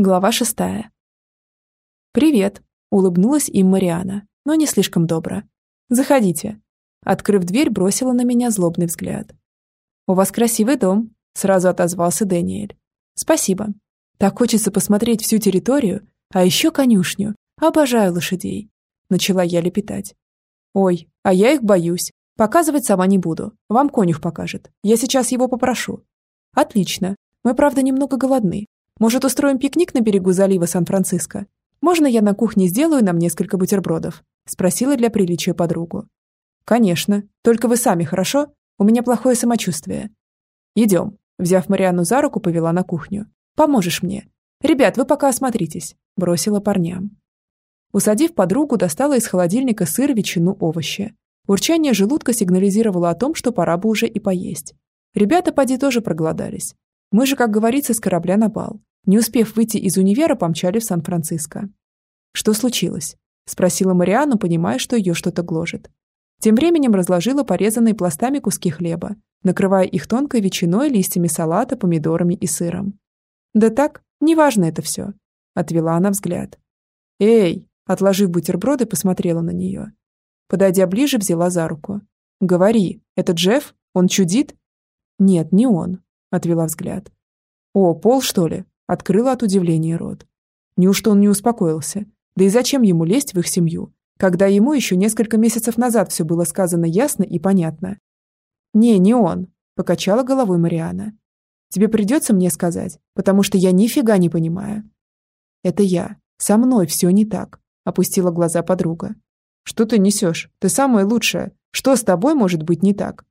Глава шестая. «Привет», — улыбнулась им Мариана, но не слишком добро. «Заходите». Открыв дверь, бросила на меня злобный взгляд. «У вас красивый дом», — сразу отозвался Дэниэль. «Спасибо. Так хочется посмотреть всю территорию, а еще конюшню. Обожаю лошадей», — начала я лепетать. «Ой, а я их боюсь. Показывать сама не буду. Вам конюх покажет. Я сейчас его попрошу». «Отлично. Мы, правда, немного голодны, может, устроим пикник на берегу залива Сан-Франциско? Можно я на кухне сделаю нам несколько бутербродов?» Спросила для приличия подругу. «Конечно. Только вы сами, хорошо? У меня плохое самочувствие». «Идем». Взяв Марианну за руку, повела на кухню. «Поможешь мне. Ребят, вы пока осмотритесь», бросила парням. Усадив подругу, достала из холодильника сыр, ветчину, овощи. Урчание желудка сигнализировало о том, что пора бы уже и поесть. Ребята поди тоже проголодались. Мы же, как говорится, с корабля на бал. Не успев выйти из универа, помчали в Сан-Франциско. «Что случилось?» – спросила Марианна, понимая, что ее что-то гложет. Тем временем разложила порезанные пластами куски хлеба, накрывая их тонкой ветчиной, листьями салата, помидорами и сыром. «Да так, неважно это все», – отвела она взгляд. «Эй!» – отложив бутерброды, посмотрела на нее. Подойдя ближе, взяла за руку. «Говори, это Джефф? Он чудит?» «Нет, не он», – отвела взгляд. «О, Пол, что ли?» Открыла от удивления рот. Неужто он не успокоился? Да и зачем ему лезть в их семью, когда ему еще несколько месяцев назад все было сказано ясно и понятно? «Не, не он», – покачала головой Мариана. «Тебе придется мне сказать, потому что я нифига не понимаю». «Это я. Со мной все не так», – опустила глаза подруга. «Что ты несешь? Ты самая лучшая. Что с тобой может быть не так?»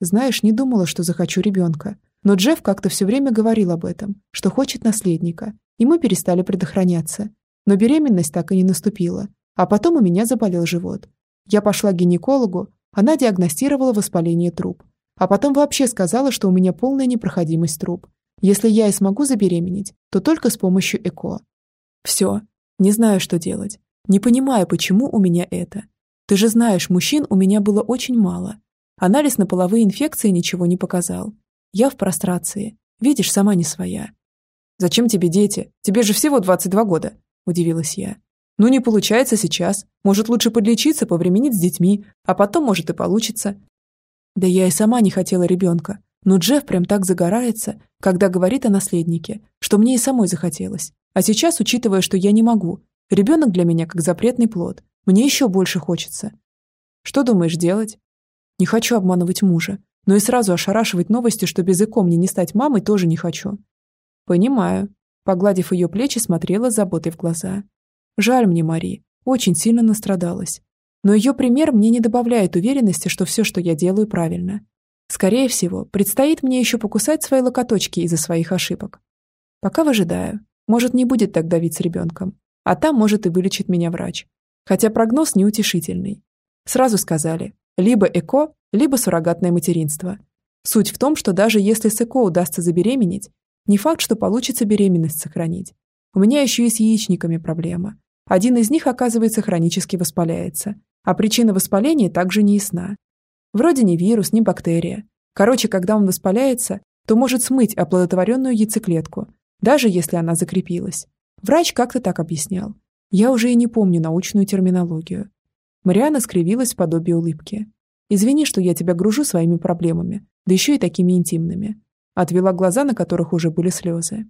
«Знаешь, не думала, что захочу ребенка. Но Джефф как-то все время говорил об этом, что хочет наследника, и мы перестали предохраняться. Но беременность так и не наступила. А потом у меня заболел живот. Я пошла к гинекологу, она диагностировала воспаление труб. А потом вообще сказала, что у меня полная непроходимость труб. Если я и смогу забеременеть, то только с помощью ЭКО. Все. Не знаю, что делать. Не понимаю, почему у меня это. Ты же знаешь, мужчин у меня было очень мало. Анализ на половые инфекции ничего не показал. Я в прострации. Видишь, сама не своя. «Зачем тебе дети? Тебе же всего 22 года», – удивилась я. «Ну, не получается сейчас. Может, лучше подлечиться, повременить с детьми, а потом, может, и получится». Да я и сама не хотела ребенка. Но Джефф прям так загорается, когда говорит о наследнике, что мне и самой захотелось. А сейчас, учитывая, что я не могу, ребенок для меня как запретный плод, мне еще больше хочется. Что думаешь делать? Не хочу обманывать мужа но и сразу ошарашивать новостью, что без ЭКО мне не стать мамой, тоже не хочу. Понимаю. Погладив ее плечи, смотрела с заботой в глаза. Жаль мне Мари, очень сильно настрадалась. Но ее пример мне не добавляет уверенности, что все, что я делаю, правильно. Скорее всего, предстоит мне еще покусать свои локоточки из-за своих ошибок. Пока выжидаю. Может, не будет так давить с ребенком. А там, может, и вылечит меня врач. Хотя прогноз неутешительный. Сразу сказали, либо ЭКО, либо суррогатное материнство. Суть в том, что даже если с ЭКО удастся забеременеть, не факт, что получится беременность сохранить. У меня еще и с яичниками проблема. Один из них, оказывается, хронически воспаляется, а причина воспаления также не ясна. Вроде не вирус, не бактерия. Короче, когда он воспаляется, то может смыть оплодотворенную яйцеклетку, даже если она закрепилась. Врач как-то так объяснял. Я уже и не помню научную терминологию. Мариана скривилась в подобие улыбки. «Извини, что я тебя гружу своими проблемами, да еще и такими интимными». Отвела глаза, на которых уже были слезы.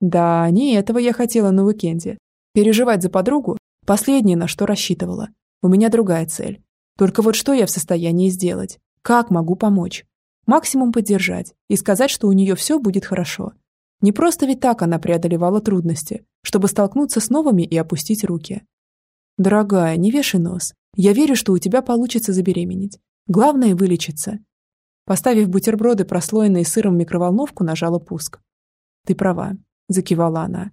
«Да, не этого я хотела на уикенде. Переживать за подругу – последнее, на что рассчитывала. У меня другая цель. Только вот что я в состоянии сделать? Как могу помочь? Максимум поддержать и сказать, что у нее все будет хорошо. Не просто ведь так она преодолевала трудности, чтобы столкнуться с новыми и опустить руки. Дорогая, не вешай нос. Я верю, что у тебя получится забеременеть. Главное – вылечиться. Поставив бутерброды, прослоенные сыром в микроволновку, нажала пуск. Ты права, закивала она.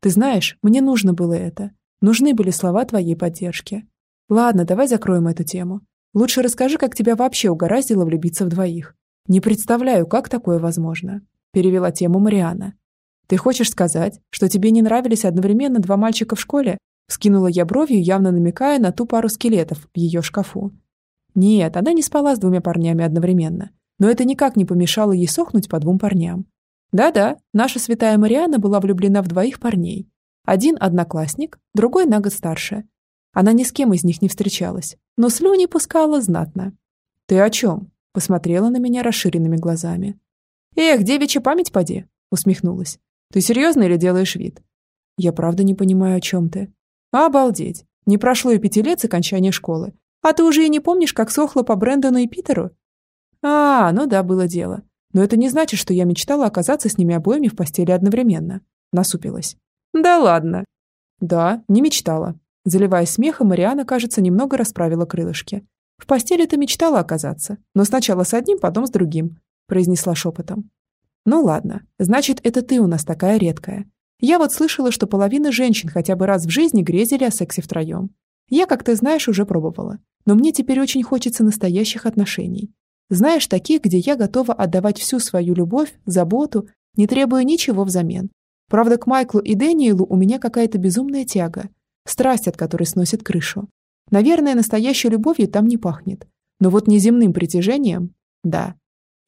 Ты знаешь, мне нужно было это. Нужны были слова твоей поддержки. Ладно, давай закроем эту тему. Лучше расскажи, как тебя вообще угораздило влюбиться в двоих. Не представляю, как такое возможно. Перевела тему Мариана. Ты хочешь сказать, что тебе не нравились одновременно два мальчика в школе, Вскинула я бровью, явно намекая на ту пару скелетов в ее шкафу. Нет, она не спала с двумя парнями одновременно. Но это никак не помешало ей сохнуть по двум парням. Да-да, наша святая Мариана была влюблена в двоих парней. Один одноклассник, другой на год старше. Она ни с кем из них не встречалась, но слюни пускала знатно. «Ты о чем?» – посмотрела на меня расширенными глазами. «Эх, девичья память поди!» – усмехнулась. «Ты серьезно или делаешь вид?» «Я правда не понимаю, о чем ты». «Обалдеть! Не прошло и пяти лет с окончания школы. А ты уже и не помнишь, как сохла по Брэндону и Питеру?» «А, ну да, было дело. Но это не значит, что я мечтала оказаться с ними обоими в постели одновременно». Насупилась. «Да ладно». «Да, не мечтала». Заливаясь смехом, Мариана, кажется, немного расправила крылышки. «В постели ты мечтала оказаться, но сначала с одним, потом с другим», произнесла шепотом. «Ну ладно, значит, это ты у нас такая редкая. Я вот слышала, что половина женщин хотя бы раз в жизни грезили о сексе втроем. Я, как ты знаешь, уже пробовала. Но мне теперь очень хочется настоящих отношений. Знаешь, таких, где я готова отдавать всю свою любовь, заботу, не требуя ничего взамен. Правда, к Майклу и Дэниелу у меня какая-то безумная тяга, страсть от которой сносит крышу. Наверное, настоящей любовью там не пахнет. Но вот неземным притяжением – да.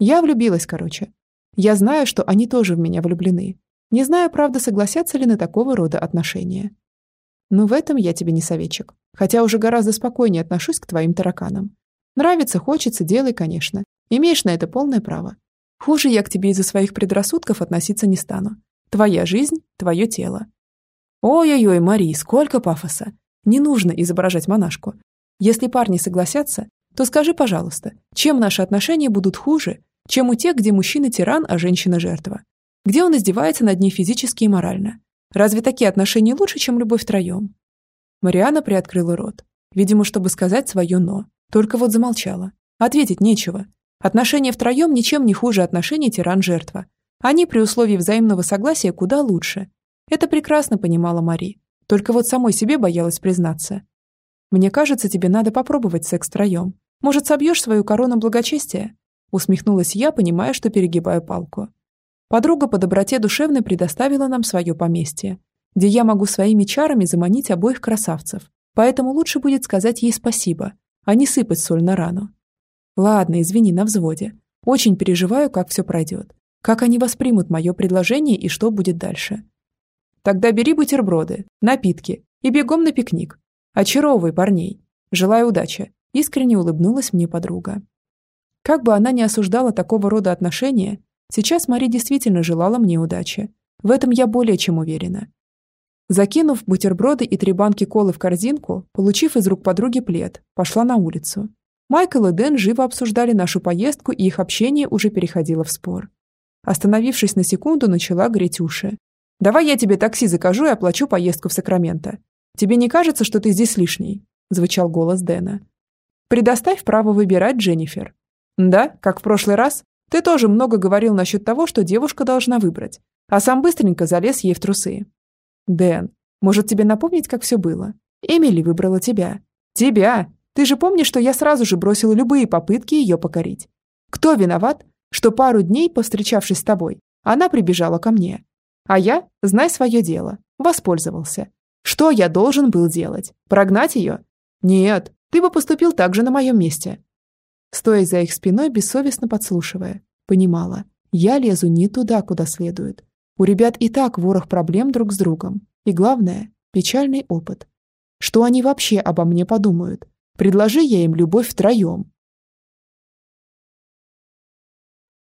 Я влюбилась, короче. Я знаю, что они тоже в меня влюблены. Не знаю, правда, согласятся ли на такого рода отношения. Но в этом я тебе не советчик. Хотя уже гораздо спокойнее отношусь к твоим тараканам. Нравится, хочется, делай, конечно. Имеешь на это полное право. Хуже я к тебе из-за своих предрассудков относиться не стану. Твоя жизнь, твое тело. Ой-ой-ой, Мари, сколько пафоса. Не нужно изображать монашку. Если парни согласятся, то скажи, пожалуйста, чем наши отношения будут хуже, чем у тех, где мужчина тиран, а женщина жертва? Где он издевается над ней физически и морально? Разве такие отношения лучше, чем любовь втроем? Мариана приоткрыла рот, видимо, чтобы сказать свое «но». Только вот замолчала. Ответить нечего. Отношения втроем ничем не хуже отношений тиран-жертва. Они при условии взаимного согласия куда лучше. Это прекрасно понимала Мари. Только вот самой себе боялась признаться. «Мне кажется, тебе надо попробовать секс втроем. Может, собьешь свою корону благочестия?» Усмехнулась я, понимая, что перегибаю палку. Подруга по доброте душевной предоставила нам свое поместье, где я могу своими чарами заманить обоих красавцев. Поэтому лучше будет сказать ей спасибо, а не сыпать соль на рану. Ладно, извини, на взводе. Очень переживаю, как все пройдет. Как они воспримут мое предложение и что будет дальше. Тогда бери бутерброды, напитки и бегом на пикник. Очаровывай парней. Желаю удачи. Искренне улыбнулась мне подруга. Как бы она ни осуждала такого рода отношения, сейчас Мари действительно желала мне удачи. В этом я более чем уверена. Закинув бутерброды и три банки колы в корзинку, получив из рук подруги плед, пошла на улицу. Майкл и Дэн живо обсуждали нашу поездку, и их общение уже переходило в спор. Остановившись на секунду, начала греть уши. «Давай я тебе такси закажу и оплачу поездку в Сакраменто. Тебе не кажется, что ты здесь лишний?» – звучал голос Дэна. «Предоставь право выбирать, Дженнифер». «Да, как в прошлый раз. Ты тоже много говорил насчет того, что девушка должна выбрать, а сам быстренько залез ей в трусы. Дэн, может тебе напомнить, как все было? Эмили выбрала тебя. Тебя! Ты же помнишь, что я сразу же бросила любые попытки ее покорить? Кто виноват, что пару дней, повстречавшись с тобой, она прибежала ко мне? А я, знай свое дело, воспользовался. Что я должен был делать? Прогнать ее? Нет, ты бы поступил так же на моем месте. Стоя за их спиной, бессовестно подслушивая, понимала, я лезу не туда, куда следует. У ребят и так ворох проблем друг с другом. И главное, печальный опыт. Что они вообще обо мне подумают? Предложи я им любовь втроем.